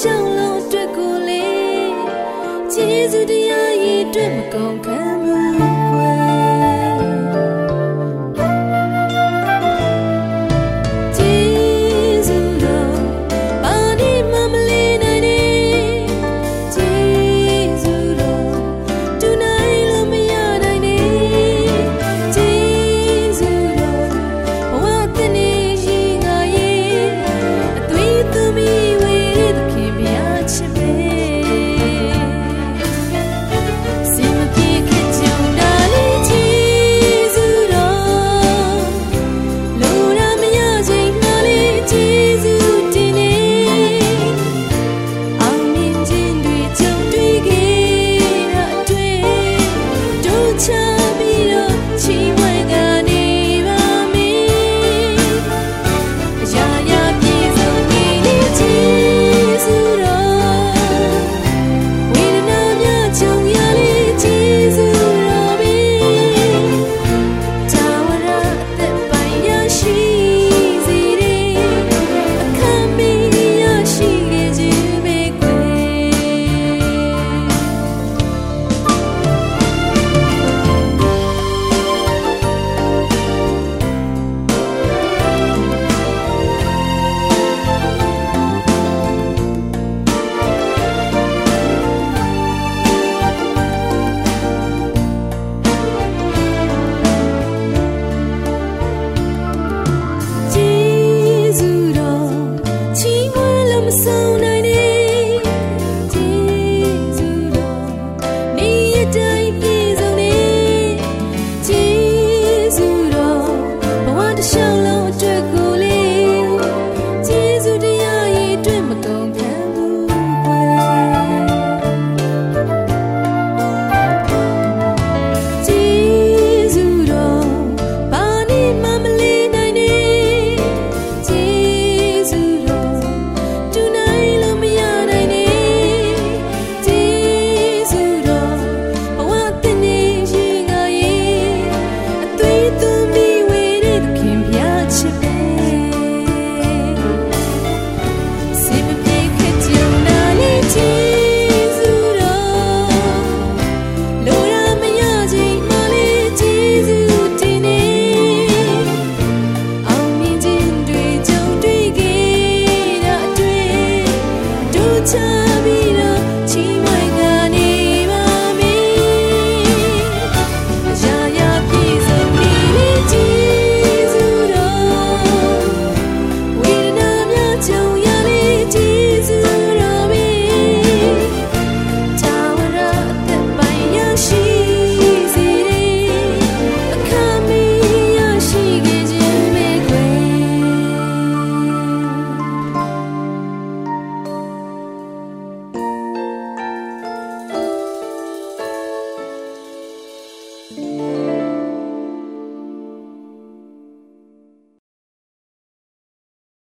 ရှောင်းလုံးအတွက်ကိုလေကျေးဇူးတရားရည်အတွက်မကုန်ခံ